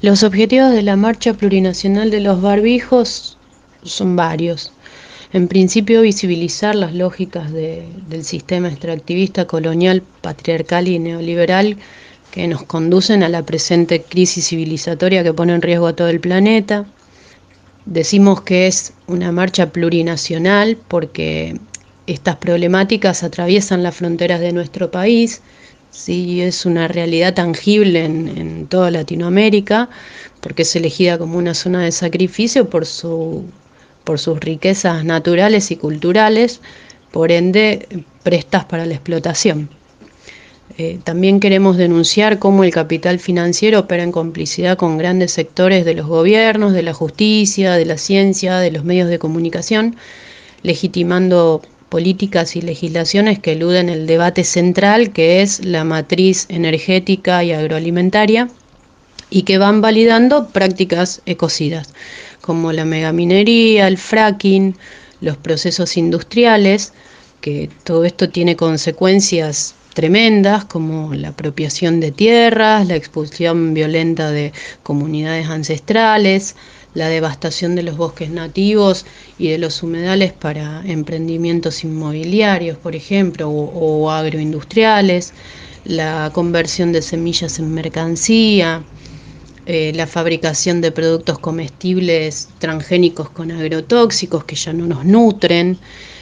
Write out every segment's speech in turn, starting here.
Los objetivos de la Marcha Plurinacional de los Barbijos son varios. En principio, visibilizar las lógicas del sistema extractivista, colonial, patriarcal y neoliberal que nos conducen a la presente crisis civilizatoria que pone en riesgo a todo el planeta. Decimos que es una marcha plurinacional porque estas problemáticas atraviesan las fronteras de nuestro país, sí es una realidad tangible en, toda Latinoamérica, porque es elegida como una zona de sacrificio por, su, por sus riquezas naturales y culturales, por ende prestas para la explotación. Eh, también queremos denunciar cómo el capital financiero opera en complicidad con grandes sectores de los gobiernos, de la justicia, de la ciencia, de los medios de comunicación, legitimando políticas y legislaciones que eluden el debate central que es la matriz energética y agroalimentaria y que van validando prácticas ecocidas como la megaminería, el fracking, los procesos industriales, que todo esto tiene consecuencias tremendas como la apropiación de tierras, la expulsión violenta de comunidades ancestrales, la devastación de los bosques nativos y de los humedales para emprendimientos inmobiliarios, por ejemplo, o, agroindustriales, la conversión de semillas en mercancía, eh, la fabricación de productos comestibles transgénicos con agrotóxicos que ya no nos nutren,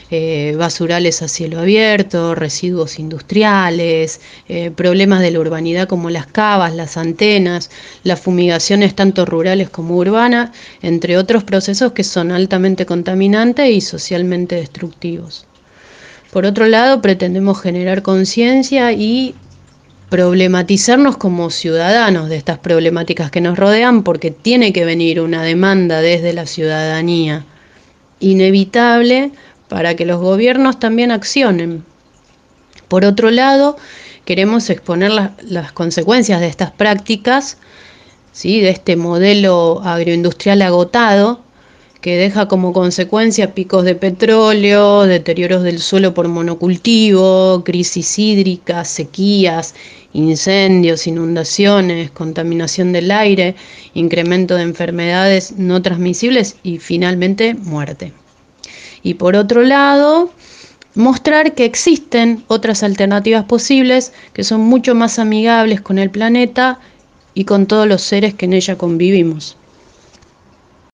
eh, basurales a cielo abierto, residuos industriales, eh, problemas de la urbanidad como las cavas, las antenas, las fumigaciones tanto rurales como urbanas, entre otros procesos que son altamente contaminantes y socialmente destructivos. Por otro lado, pretendemos generar conciencia y problematizarnos como ciudadanos de estas problemáticas que nos rodean porque tiene que venir una demanda desde la ciudadanía inevitable para que los gobiernos también accionen. Por otro lado, queremos exponer las consecuencias de estas prácticas, ¿sí? de este modelo agroindustrial agotado, que deja como consecuencia picos de petróleo, deterioros del suelo por monocultivo, crisis hídrica, sequías, incendios, inundaciones, contaminación del aire, incremento de enfermedades no transmisibles y finalmente muerte y por otro lado, mostrar que existen otras alternativas posibles que son mucho más amigables con el planeta y con todos los seres que en ella convivimos.